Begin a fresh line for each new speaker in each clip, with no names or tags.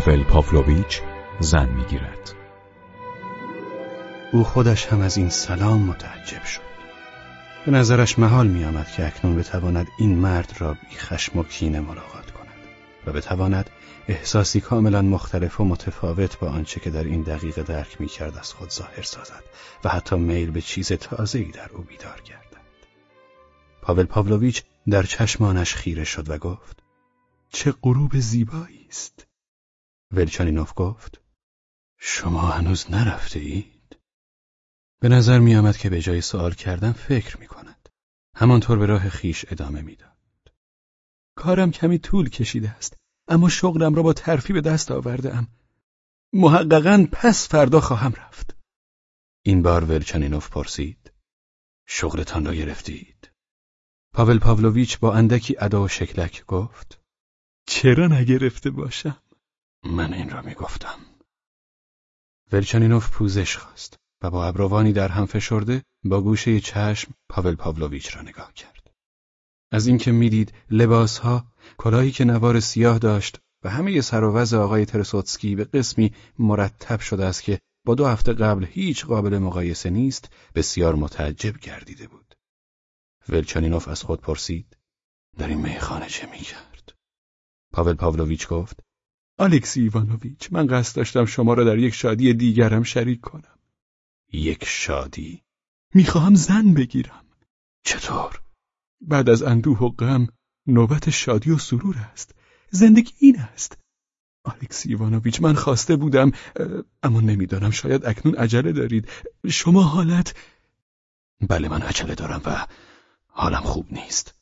پاول پاولویچ زن می‌گیرد
او خودش هم از این سلام متعجب شد به نظرش محال می آمد که اکنون بتواند این مرد را بی خشم و کینه ملاقات کند و بتواند احساسی کاملا مختلف و متفاوت با آنچه که در این دقیقه درک می کرد از خود ظاهر سازد و حتی میل به چیز تازه‌ای در او بیدار گردد. پاول پاولویچ در چشمانش خیره شد و گفت چه غروب زیبایی است. ولچانینوف گفت شما هنوز نرفته اید؟ به نظر می آمد که به جای سوال کردن فکر می کند. همانطور به راه خیش ادامه می‌داد. کارم کمی طول کشیده است اما شغلم را با ترفی به دست آورده ام. محققا پس فردا خواهم رفت. این بار ولچنینوف پرسید. شغلتان را گرفتید. پاول پاولویچ با اندکی ادا و شکلک گفت. چرا نگرفته باشم؟ من این را می‌گفتم. ولچنینوف پوزش خواست و با ابروانی در هم فشرده با گوشه چشم پاول پاولویچ را نگاه کرد. از اینکه می‌دید لباسها کلاهی که نوار سیاه داشت و همه سر و آقای ترسوتسکی به قسمی مرتب شده است که با دو هفته قبل هیچ قابل مقایسه نیست بسیار متعجب گردیده بود. ولچانینوف از خود پرسید در این میخانه چه می‌کرد؟ پاول پاولویچ گفت آلکسی ایوانوویچ من قصد داشتم شما را در یک شادی دیگرم شریک کنم. یک شادی؟ می‌خواهم زن بگیرم. چطور؟ بعد از اندوه و غم نوبت شادی و سرور است زندگی این است آلکسی ایوانوویچ من خواسته بودم اما نمی‌دانم شاید اکنون عجله دارید شما حالت بله من عجله دارم و حالم خوب نیست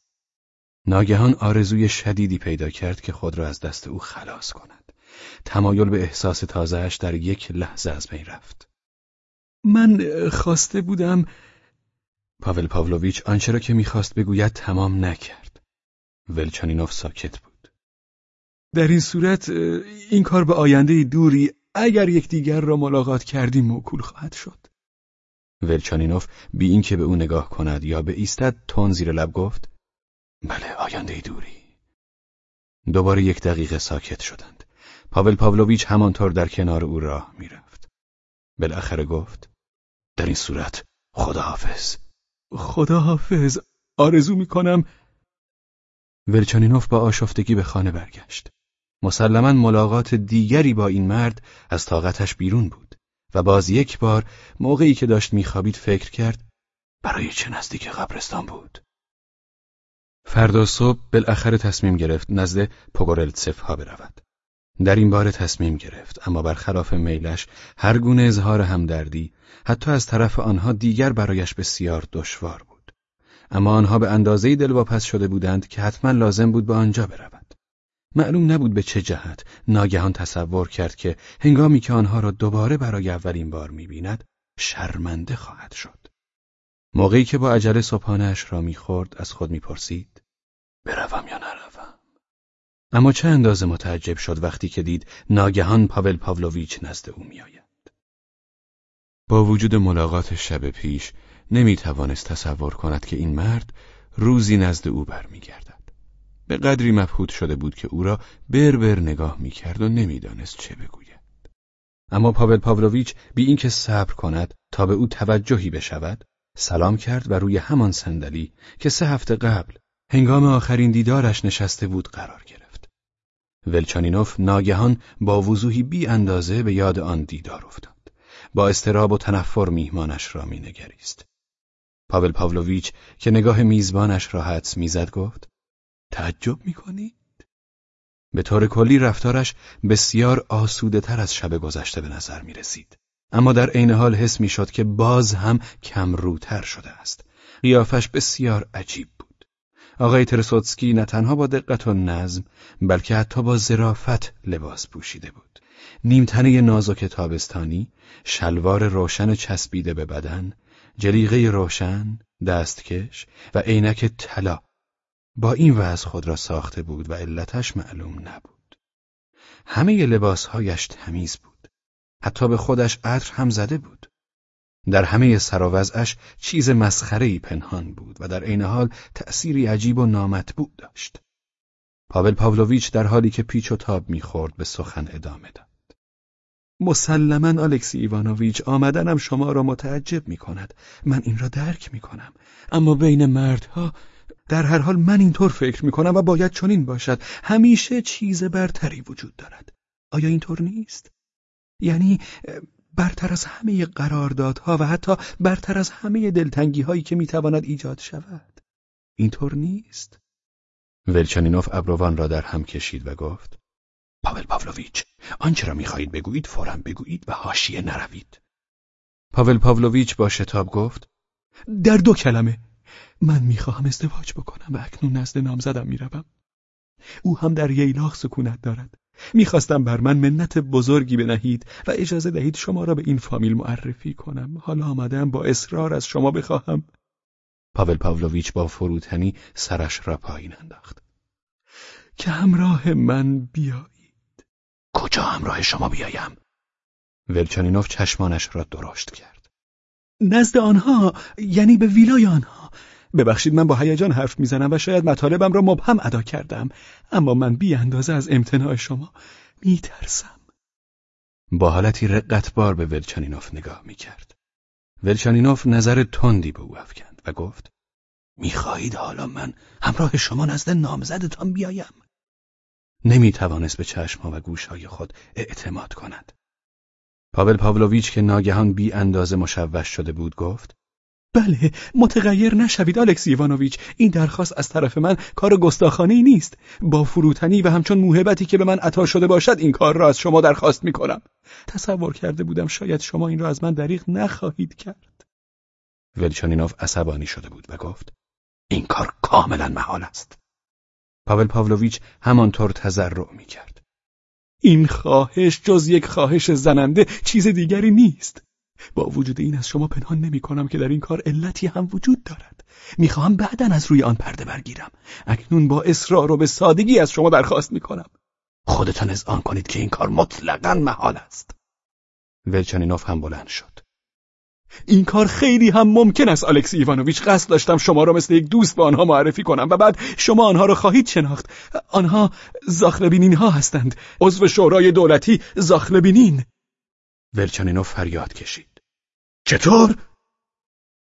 ناگهان آرزوی شدیدی پیدا کرد که خود را از دست او خلاص کند تمایل به احساس تازهش در یک لحظه از بین رفت. من خواسته بودم پاول پاولویچ آنچه را که می‌خواست بگوید تمام نکرد. ولچانینوف ساکت بود. در این صورت این کار به آینده دوری اگر یکدیگر را ملاقات کردیم موکول خواهد شد. ولچانینوف بی اینکه به او نگاه کند یا به ایستد تون زیر لب گفت بله آینده دوری. دوباره یک دقیقه ساکت شدند. پاول پاولویچ همانطور در کنار او راه می‌رفت. بالاخره گفت در این صورت خداحافظ. خدا حافظ آرزو می‌کنم. ولچانینوف با آشفتگی به خانه برگشت. مسلما ملاقات دیگری با این مرد از طاقتش بیرون بود و باز یک بار موقعی که داشت میخوابید فکر کرد برای چه نزدیک قبرستان بود؟ فردا صبح بالاخره تصمیم گرفت نزد پوگورلتسف ها برود. در این بار تصمیم گرفت اما برخلاف میلش هر گونه اظهار همدردی حتی از طرف آنها دیگر برایش بسیار دشوار بود. اما آنها به اندازه‌ای دلواپس شده بودند که حتما لازم بود به آنجا برود. معلوم نبود به چه جهت ناگهان تصور کرد که هنگامی که آنها را دوباره برای اولین بار می‌بیند شرمنده خواهد شد. موقعی که با عجله صبحانهاش را می‌خورد از خود می‌پرسید بروم یا نروم اما چه اندازه متعجب شد وقتی که دید ناگهان پاول پاولویچ نزد او میآید با وجود ملاقات شب پیش نمی توانست تصور کند که این مرد روزی نزد او برمیگردد. به قدری مبهوت شده بود که او را بر بر نگاه می کرد و نمی‌دانست چه بگوید. اما پاول پاولویچ بی اینکه صبر کند تا به او توجهی بشود سلام کرد و روی همان صندلی که سه هفته قبل هنگام آخرین دیدارش نشسته بود قرار گرفت. ولچانینوف ناگهان با وضوحی بی اندازه به یاد آن دیدار افتاد. با استراب و تنفر میهمانش را مینگریست. پاول پاولویچ که نگاه میزبانش را حدس می‌زد گفت تعجب می‌کنید؟ به طور کلی رفتارش بسیار آسوده تر از شب گذشته به نظر می رسید. اما در عین حال حس می شد که باز هم کمروتر شده است. قیافش بسیار عجیب بود. آقای ترسوتسکی نه تنها با دقت و نظم بلکه حتی با ظرافت لباس پوشیده بود. نیمتنه نازک تابستانی، شلوار روشن چسبیده به بدن، جلیقه روشن، دستکش و عینک طلا. با این وضع خود را ساخته بود و علتش معلوم نبود. همه لباسهایش تمیز بود. حتی به خودش عطر هم زده بود. در همه سر چیز مسخره‌ای پنهان بود و در عین حال تأثیری عجیب و نامطبوع داشت. پاول پاولویچ در حالی که پیچ و تاب می‌خورد به سخن ادامه داد. مسلما الکسی ایوانوویچ آمدنم شما را متعجب می کند. من این را درک می کنم. اما بین مردها در هر حال من اینطور فکر می کنم و باید چنین باشد. همیشه چیز برتری وجود دارد. آیا اینطور نیست؟ یعنی برتر از همه قراردادها و حتی برتر از همه دلتنگی هایی که می‌تواند ایجاد شود. اینطور نیست؟ ولچنینوف ابروان را در هم کشید و گفت پاول پاولویچ آنچه را می‌خواهید بگویید فورا بگویید و حاشیه نروید پاول پاولویچ با شتاب گفت در دو کلمه من می‌خواهم ازدواج بکنم و اکنون نزد نامزدم می‌روم او هم در ییلاق سکونت دارد می‌خواستم بر من منت بزرگی بنهید و اجازه دهید شما را به این فامیل معرفی کنم. حالا آمدم با اصرار از شما بخواهم. پاول پاولویچ با فروتنی سرش را پایین انداخت. که همراه من بیایید. کجا همراه شما بیایم؟ ولچانینوف چشمانش را درشت کرد. نزد آنها یعنی به ویلای آنها. ببخشید من با هیجان حرف می‌زنم و شاید مطالبم را مبهم ادا کردم. اما من بی اندازه از امتناع شما میترسم. با حالتی رقتبار به ولچانینوف نگاه می‌کرد. ولچانینوف نظر تندی به او افکند و گفت می‌خواهید حالا من همراه شما نزد نامزدتان بیایم؟ نمی توانست به چشمها و گوشهای خود اعتماد کند. پاول پاولویچ که ناگهان بی اندازه مشوش شده بود گفت بله متغیر نشوید آلکس ایوانوویچ. این درخواست از طرف من کار گستاخانه نیست. با فروتنی و همچون موهبتی که به من عطا شده باشد این کار را از شما درخواست می کنم تصور کرده بودم شاید شما این را از من دریغ نخواهید کرد. ولچانینوف عصبانی شده بود و گفت این کار کاملا محال است. پاول پاولویچ همانطور تذرع می کرد. این خواهش جز یک خواهش زننده چیز دیگری نیست. با وجود این از شما پنهان نمی کنم که در این کار علتی هم وجود دارد. می‌خواهم بعدا از روی آن پرده برگیرم. اکنون با اصرار و به سادگی از شما درخواست می کنم. خودتان آن کنید که این کار مطلقا محال است. ولچانینوف هم بلند شد. این کار خیلی هم ممکن است الکسی ایوانوویچ قصد داشتم شما را مثل یک دوست به آنها معرفی کنم و بعد شما آنها را خواهید شناخت آنها زاخلبینین ها هستند عضو شورای دولتی زاخلبینین ولچانینو فریاد کشید چطور؟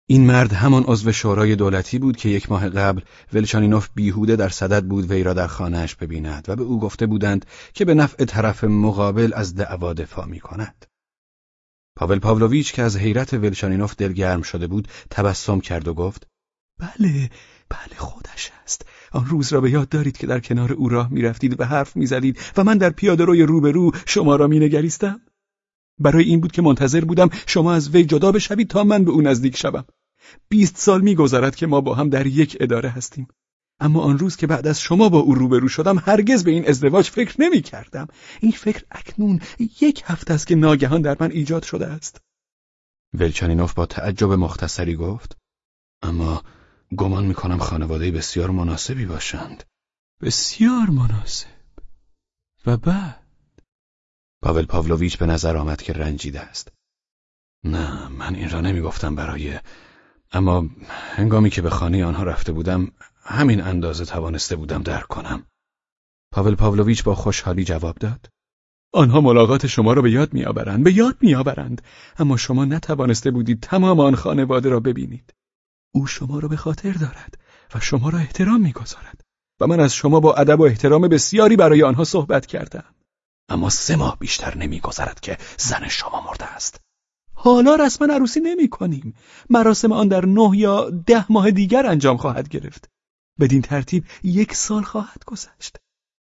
این مرد همان عضو شورای دولتی بود که یک ماه قبل ولچانینوف بیهوده در صدد بود وی را در خانهاش ببیند و به او گفته بودند که به نفع طرف مقابل از دعوا دفاع می کند. پاول پاولویچ که از حیرت ولشانینوف دلگرم شده بود تبسم کرد و گفت بله بله خودش است آن روز را به یاد دارید که در کنار او راه می‌رفتید و حرف می‌زدید و من در پیاده روی روبرو شما را مینگریستم برای این بود که منتظر بودم شما از وی جدا بشوید تا من به او نزدیک شوم بیست سال میگذرد که ما با هم در یک اداره هستیم اما آن روز که بعد از شما با او روبرو شدم هرگز به این ازدواج فکر نمی کردم. این فکر اکنون یک هفته است که ناگهان در من ایجاد شده است. ولچانینوف با تعجب مختصری گفت اما گمان می‌کنم خانواده بسیار مناسبی باشند. بسیار مناسب. و بعد پاول پاولویچ به نظر آمد که رنجیده است. نه من این را نمی‌گفتم برای اما هنگامی که به خانه آنها رفته بودم همین اندازه توانسته بودم درک کنم. پاول پاولویچ با خوشحالی جواب داد. آنها ملاقات شما را به یاد میآورند، به یاد میآورند، اما شما نتوانسته بودید تمام آن خانواده را ببینید. او شما را به خاطر دارد و شما را احترام می‌گذارد و من از شما با ادب و احترام بسیاری برای آنها صحبت کردم. اما سه ماه بیشتر نمیگذرد که زن شما مرده است. حالا رسما عروسی نمی کنیم. مراسم آن در نه یا ده ماه دیگر انجام خواهد گرفت. بدین ترتیب یک سال خواهد گذشت.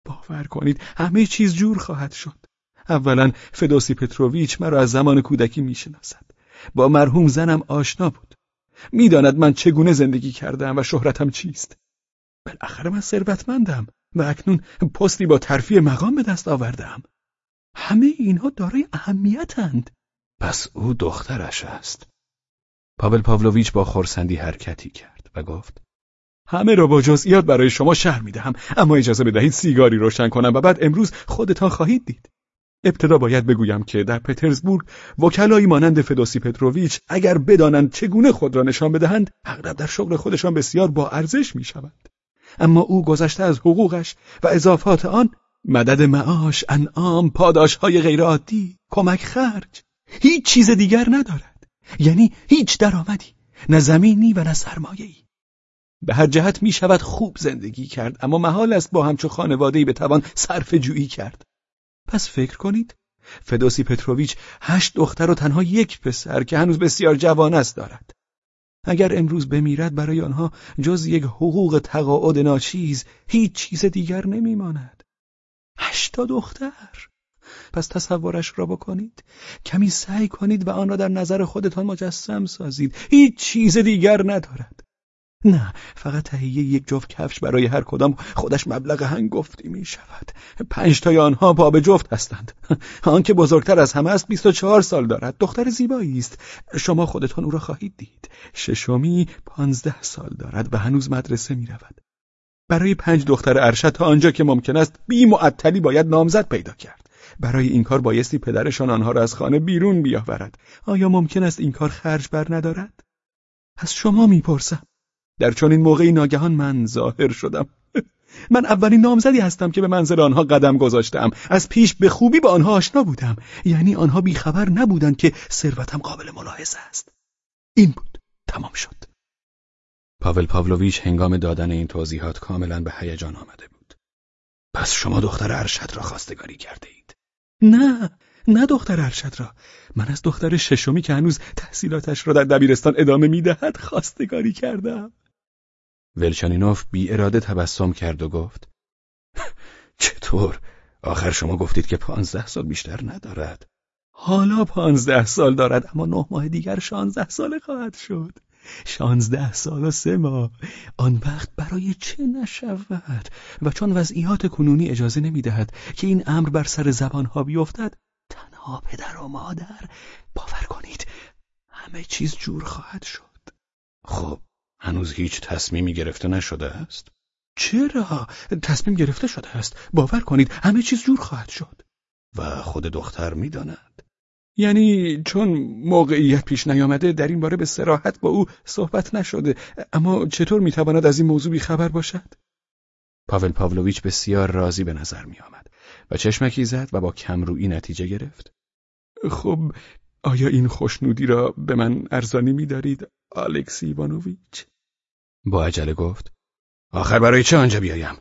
باور کنید همه چیز جور خواهد شد. اولا فدوسی پتروویچ مرا از زمان کودکی می‌شناسد. با مرحوم زنم آشنا بود. می‌داند من چگونه زندگی کردم و شهرتم چیست. بالاخره من ثروتمندم و اکنون پستی با ترفیع مقام به دست آوردم. همه اینها دارای اهمیتند. پس او دخترش است. پاول پاولویچ با خورسندی حرکتی کرد و گفت همه را با جزئیات برای شما شهر می‌دهم اما اجازه بدهید سیگاری روشن کنم و بعد امروز خودتان خواهید دید ابتدا باید بگویم که در پترزبورگ وکلایی مانند فدوسی پتروویچ اگر بدانند چگونه خود را نشان بدهند اغلب در شغل خودشان بسیار با ارزش می شود. اما او گذشته از حقوقش و اضافات آن مدد معاش، انعام، پاداش های غیرعادی، کمک خرج هیچ چیز دیگر ندارد. یعنی هیچ درآمدی نه زمینی و نه سرمایه‌ای. به هر جهت می شود خوب زندگی کرد اما محال است با همچو خانواده‌ای بتوان صرف جویی کرد. پس فکر کنید فدوسی پتروویچ هشت دختر و تنها یک پسر که هنوز بسیار جوان است دارد. اگر امروز بمیرد برای آنها جز یک حقوق تقاعد ناچیز هیچ چیز دیگر نمیماند. هشتا دختر. پس تصورش را بکنید. کمی سعی کنید و آن را در نظر خودتان مجسم سازید. هیچ چیز دیگر ندارد. نه فقط تهیه یک جفت کفش برای هر کدام خودش مبلغ هنگفتی می شود پنج تای آنها باب جفت هستند. آن که بزرگتر از همه است بیست و چهار سال دارد. دختر زیبایی است. شما خودتان او را خواهید دید. ششمی پانزده سال دارد و هنوز مدرسه می رود برای پنج دختر ارشد تا آنجا که ممکن است بی معطلی باید نامزد پیدا کرد. برای این کار بایستی پدرشان آنها را از خانه بیرون بیاورد. آیا ممکن است این کار خرج بر ندارد؟ از شما می‌پرسم. در چنین موقعی ناگهان من ظاهر شدم. من اولین نامزدی هستم که به منزل آنها قدم گذاشتم. از پیش به خوبی با آنها آشنا بودم. یعنی آنها بیخبر نبودند که ثروتم قابل ملاحظه است. این بود. تمام شد. پاول پاولویچ هنگام دادن این توضیحات کاملا به هیجان آمده بود. پس شما دختر ارشد را خواستگاری کرده اید نه نه دختر ارشد را. من از دختر ششمی که هنوز تحصیلاتش را در دبیرستان ادامه می‌دهد خواستگاری کردم. ولچانینوف بی اراده تبسم کرد و گفت چطور؟ آخر شما گفتید که پانزده سال بیشتر ندارد. حالا پانزده سال دارد اما نه ماه دیگر شانزده ساله خواهد شد. شانزده سال و سه ماه. آن وقت برای چه نشود؟ و چون وضعیات کنونی اجازه نمی‌دهد که این امر بر سر زبانها بیفتد تنها پدر و مادر باور کنید همه چیز جور خواهد شد. خب هنوز هیچ تصمیمی گرفته نشده است؟ چرا؟ تصمیم گرفته شده است. باور کنید همه چیز جور خواهد شد. و خود دختر می‌داند. یعنی چون موقعیت پیش نیامده در این باره به سراحت با او صحبت نشده. اما چطور می‌تواند از این موضوع خبر باشد؟ پاول پاولویچ بسیار راضی به نظر می آمد و چشمکی زد و با کمرویی نتیجه گرفت. خب آیا این خوشنودی را به من ارزانی می دارید آلکسی ایوانوویچ؟ با عجله گفت آخر برای چه آنجا بیایم؟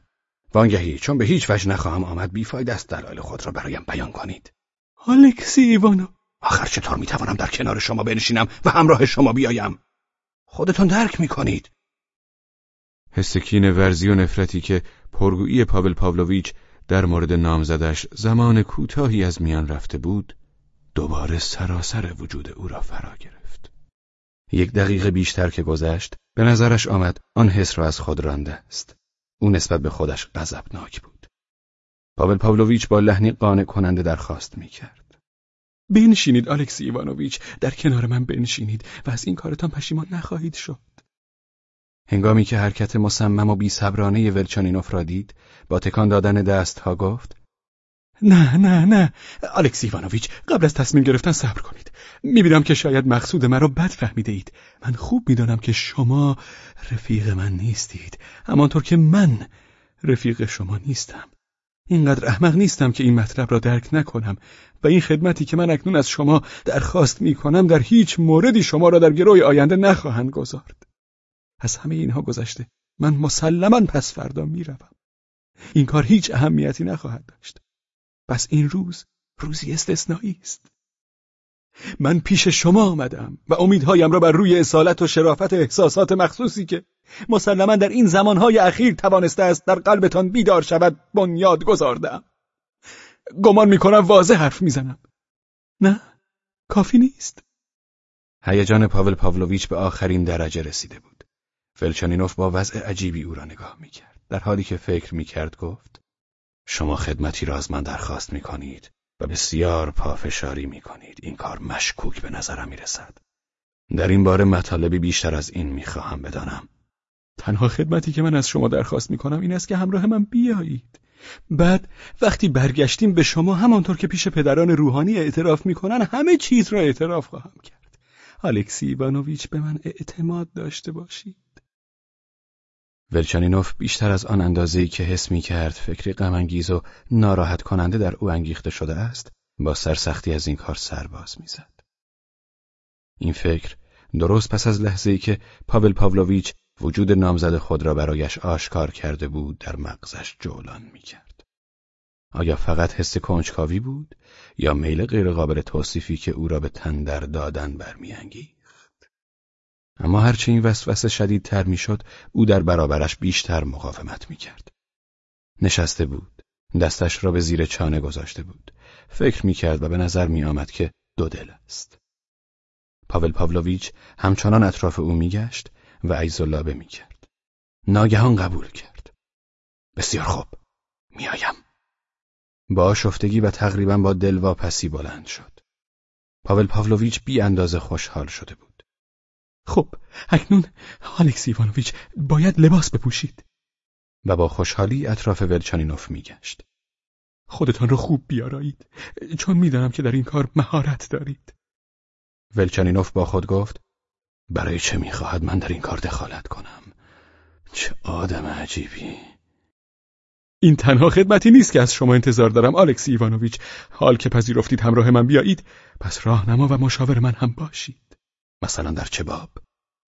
وانگهی چون به هیچ وجه نخواهم آمد بیفاید است دلایل خود را برایم بیان کنید. آلکسی ایوانو آخر چطور می‌توانم در کنار شما بنشینم و همراه شما بیایم؟ خودتون درک می‌کنید. حسکین ورزی و نفرتی که پرگویی پاول پاولویچ در مورد نامزدش زمان کوتاهی از میان رفته بود دوباره سراسر وجود او را فرا گرفت. یک دقیقه بیشتر که گذشت به نظرش آمد آن حس را از خود رانده است. او نسبت به خودش غضبناک بود. پاول پاولویچ با لحنی قانع کننده درخواست می‌کرد. بنشینید الکسی ایوانوویچ. در کنار من بنشینید و از این کارتان پشیمان نخواهید شد. هنگامی که حرکت مصمم و بیصبرانه ولچانینوف را دید با تکان دادن دستها گفت نه نه نه الکسی ایوانوویچ قبل از تصمیم گرفتن صبر کنید می‌بینم که شاید مقصود مرا بد فهمیده اید من خوب می‌دانم که شما رفیق من نیستید همانطور که من رفیق شما نیستم اینقدر احمق نیستم که این مطلب را درک نکنم و این خدمتی که من اکنون از شما درخواست می کنم در هیچ موردی شما را در گروه آینده نخواهند گذارد. از همه اینها گذشته من مسلما پس فردا می‌روم. این کار هیچ اهمیتی نخواهد داشت. پس این روز روزی استثنایی است. من پیش شما آمدم و امیدهایم را بر روی اصالت و شرافت احساسات مخصوصی که مسلما در این زمانهای اخیر توانسته است در قلبتان بیدار شود بنیاد گذاردم. گمان می‌کنم واضح حرف می‌زنم. نه کافی نیست. هیجان پاول پاولویچ به آخرین درجه رسیده بود. فلچانینوف با وضع عجیبی او را نگاه می‌کرد در حالی که فکر می‌کرد گفت شما خدمتی را از من درخواست می‌کنید و بسیار پافشاری می‌کنید. این کار مشکوک به نظرم می‌رسد. در این باره مطالبی بیشتر از این می‌خواهم بدانم. تنها خدمتی که من از شما درخواست می‌کنم این است که همراه من بیایید. بعد وقتی برگشتیم به شما همانطور که پیش پدران روحانی اعتراف می‌کنن همه چیز را اعتراف خواهم کرد. الکسی ایوانوویچ به من اعتماد داشته باشید. ولچانینوف بیشتر از آن اندازه‌ای که حس می کرد فکری غمانگیز و ناراحت کننده در او انگیخته شده است با سرسختی از این کار سرباز می‌زد. این فکر درست پس از لحظه ای که پاول پاولویچ وجود نامزد خود را برایش آشکار کرده بود در مغزش جولان می‌کرد. آیا فقط حس کنجکاوی بود یا میل غیرقابل توصیفی که او را به تندر دادن برمیانگیخت؟ اما هرچه این وسوسه شدیدتر می‌شد او در برابرش بیشتر مقاومت می‌کرد. نشسته بود. دستش را به زیر چانه گذاشته بود. فکر می‌کرد و به نظر میآمد که دو دل است. پاول پاولویچ همچنان اطراف او میگشت و عیز و لابه می‌کرد. ناگهان قبول کرد. بسیار خوب. میآیم. با شفتگی و تقریبا با دلواپسی بلند شد. پاول پاولویچ بی اندازه خوشحال شده بود.
خب، اکنون آلکسی ایوانویچ باید لباس بپوشید.
و با خوشحالی اطراف ولچانینوف میگشت.
خودتان را خوب بیارایید چون می‌دانم که در این کار مهارت دارید.
ولچانینوف با خود گفت برای چه می‌خواهد من در این کار دخالت کنم؟ چه آدم عجیبی
این تنها خدمتی نیست که از شما انتظار دارم آلکسی ایوانوویچ حال که پذیرفتید همراه من بیایید پس راهنما و مشاور من هم باشید
مثلا در چه باب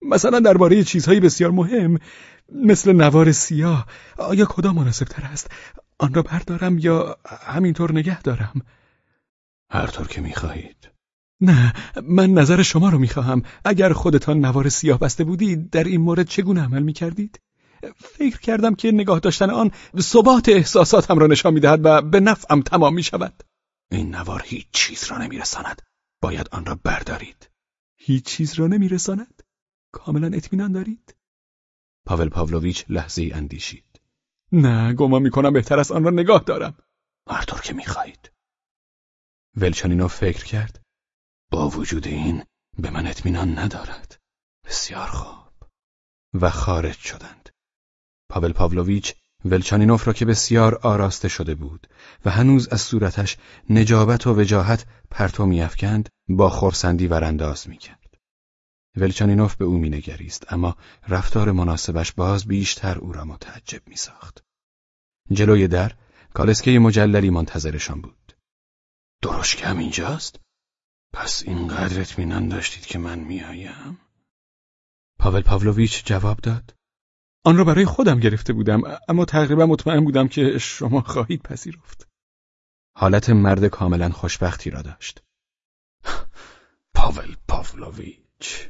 مثلا درباره چیزهایی بسیار مهم مثل نوار سیاه. آیا کدام مناسب تر است؟ آن را بردارم یا همینطور نگه دارم؟
هر طور که می‌خواهید.
نه من نظر شما رو می‌خواهم. اگر خودتان نوار سیاه بسته بودید در این مورد چگونه عمل می‌کردید؟ فکر کردم که نگاه داشتن آن ثبات احساساتم را نشان می‌دهد و به نفعم تمام می‌شود.
این نوار هیچ چیز را نمیرساند. باید آن را بردارید.
هیچ چیز را نمیرساند؟ کاملا اطمینان دارید؟
پاول پاولویچ لحظه اندیشید.
نه گمان می‌کنم بهتر است آن را نگاه دارم.
هر طور که می‌خواهید. ولچانینو فکر کرد. با وجود این به من اطمینان ندارد. بسیار خوب. و خارج شدند. پاول پاولویچ ولچانینوف را که بسیار آراسته شده بود و هنوز از صورتش نجابت و وجاهت پرتو میافکند با خورسندی ورانداز می‌کرد. ولچانینوف به او مینگریست اما رفتار مناسبش باز بیشتر او را متعجب میساخت. جلوی در کالسکه مجللی منتظرشان بود. درشکه هم اینجاست؟ پس اینقدر اطمینان داشتید که من میآیم؟ پاول پاولویچ جواب داد.
آن را برای خودم گرفته بودم اما تقریبا مطمئن بودم که شما خواهید پذیرفت.
حالت مرد کاملا خوشبختی را داشت. پاول پاولویچ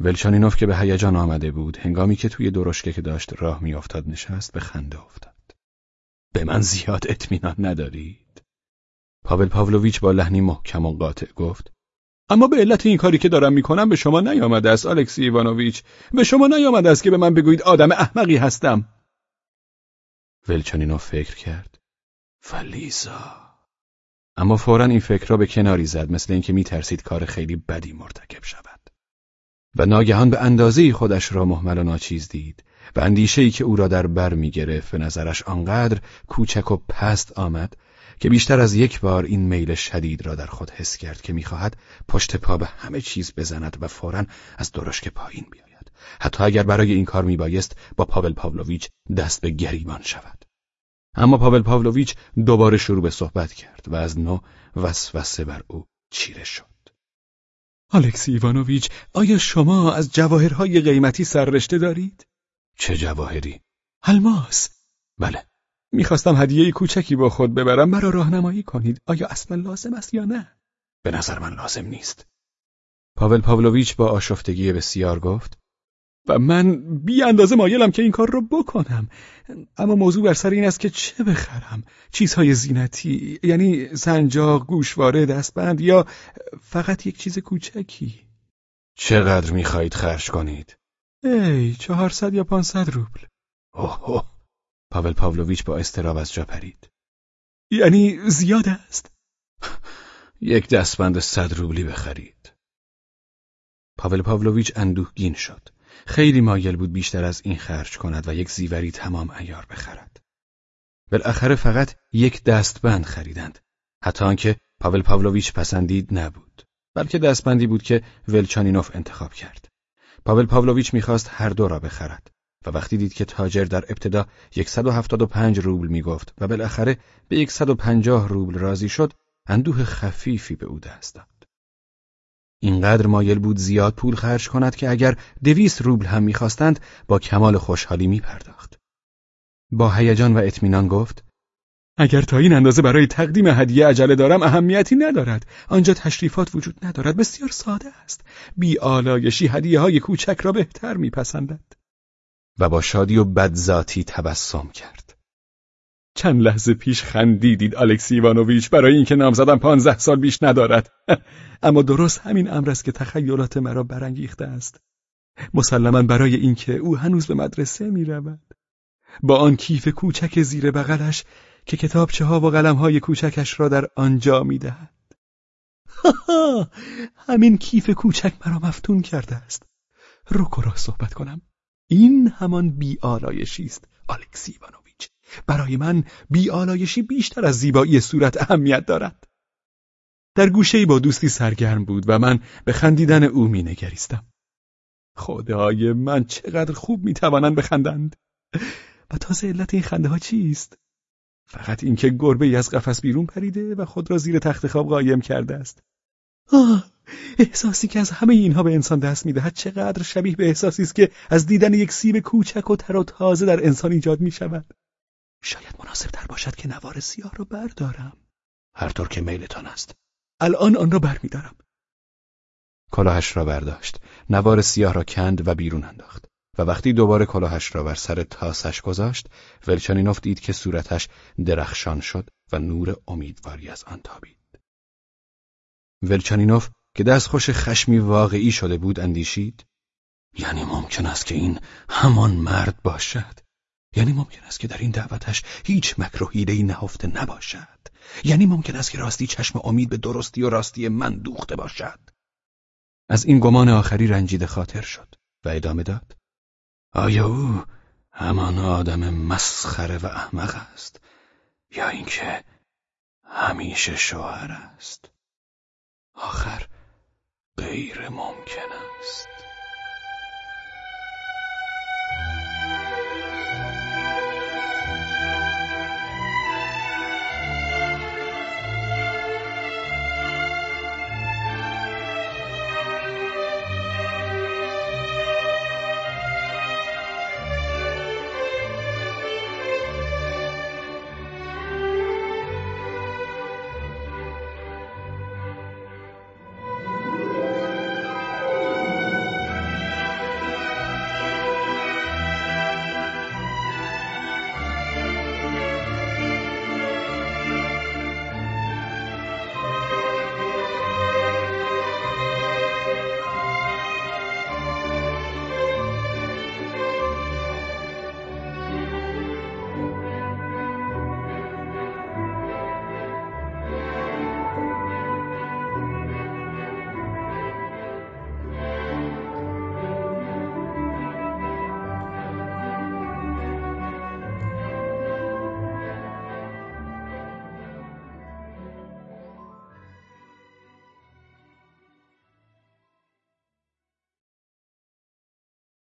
ولچانینوف که به هیجان آمده بود هنگامی که توی درشکه که داشت راه میافتاد نشست به خنده افتاد. به من زیاد اطمینان ندارید؟ پاول پاولویچ با لحنی محکم و قاطع گفت
اما به علت این کاری که دارم می‌کنم به شما نیامده است الکسی ایوانوویچ. به شما نیامده است که به من بگویید آدم احمقی هستم.
ولچانینو فکر کرد. فلیزا. اما فورا این فکر را به کناری زد مثل اینکه میترسید کار خیلی بدی مرتکب شود. و ناگهان به اندازه خودش را محمل و ناچیز دید و اندیشه که او را در بر می‌گرفت به نظرش آنقدر کوچک و پست آمد که بیشتر از یک بار این میل شدید را در خود حس کرد که می‌خواهد پشت پا به همه چیز بزند و فورا از درشک پایین بیاید. حتی اگر برای این کار میبایست با پاول پاولویچ دست به گریبان شود. اما پاول پاولویچ دوباره شروع به صحبت کرد و از نو وسوسه بر او چیره شد.
الکسی ایوانوویچ آیا شما از جواهرهای قیمتی سررشته دارید؟
چه جواهری؟
الماس.
بله.
می‌خواستم هدیه کوچکی با خود ببرم مرا راهنمایی کنید. آیا اصلا لازم است یا نه؟
به نظر من لازم نیست. پاول پاولویچ با آشفتگی بسیار گفت.
و من بی اندازه مایلم که این کار را بکنم اما موضوع بر سر این است که چه بخرم چیزهای زینتی یعنی سنجاق گوشواره دستبند یا فقط یک چیز کوچکی
چقدر می‌خواهید خرج کنید
ای چهارصد یا پانصد روبل
اوه پاول پاولویچ با استراب از جا پرید.
یعنی زیاد است؟
یک دستبند صد روبلی بخرید. پاول پاولویچ اندوهگین شد. خیلی مایل بود بیشتر از این خرج کند و یک زیوری تمام ایار بخرد. بالاخره فقط یک دستبند خریدند. حتی آنکه پاول پاولویچ پسندید نبود. بلکه دستبندی بود که ولچانینوف انتخاب کرد. پاول پاولویچ می‌خواست هر دو را بخرد. و وقتی دید که تاجر در ابتدا 175 روبل می‌گفت و بالاخره به 150 روبل راضی شد اندوه خفیفی به او دست داد. اینقدر مایل بود زیاد پول خرج کند که اگر دویست روبل هم می‌خواستند با کمال خوشحالی میپرداخت. با هیجان و اطمینان گفت
اگر تا این اندازه برای تقدیم هدیه عجله دارم اهمیتی ندارد. آنجا تشریفات وجود ندارد. بسیار ساده است. بی آلایشی هدیه های کوچک را بهتر میپسندد.
و با شادی و بدذاتی تبسم کرد.
چند لحظه پیش خندیدید الکسی ایوانوویچ برای اینکه نامزدم پانزده سال بیش ندارد اما درست همین امر است که تخیلات مرا برانگیخته است مسلما برای اینکه او هنوز به مدرسه می رود. با آن کیف کوچک زیر بغلش که کتابچه ها و قلم های کوچکش را در آنجا می دهد. همین کیف کوچک مرا مفتون کرده است. روکو را صحبت کنم. این همان بیالایشی است آلکسی ایوانوویچ. برای من بیالایشی بیشتر از زیبایی صورت اهمیت دارد. در گوشه با دوستی سرگرم بود و من به خندیدن او می نگریستم. خدای من چقدر خوب می توانند بخندند. و تازه علت این خنده ها چیست؟ فقط اینکه گربه ای از قفس بیرون پریده و خود را زیر تخت خواب قایم کرده است. آه احساسی که از همه اینها به انسان دست می‌دهد چقدر شبیه به احساسی است که از دیدن یک سیب کوچک و تر و تازه در انسان ایجاد می شود. شاید مناسب تر باشد که نوار سیاه را بردارم.
هر طور که میلتان است.
الان آن را برمیدارم.
کلاهش را برداشت. نوار سیاه را کند و بیرون انداخت. و وقتی دوباره کلاهش را بر سر تاسش گذاشت ولچانینوف دید که صورتش درخشان شد و نور امیدواری از آن تابید ولچانینوف که دستخوش خشمی واقعی شده بود اندیشید یعنی ممکن است که این همان مرد باشد یعنی ممکن است که در این دعوتش هیچ مکر و نهفته نباشد. یعنی ممکن است که راستی چشم امید به درستی و راستی من دوخته باشد. از این گمان آخری رنجیده خاطر شد و ادامه داد. آیا او همان آدم مسخره و احمق است؟ یا اینکه همیشه شوهر است؟ آخر غیر ممکن است.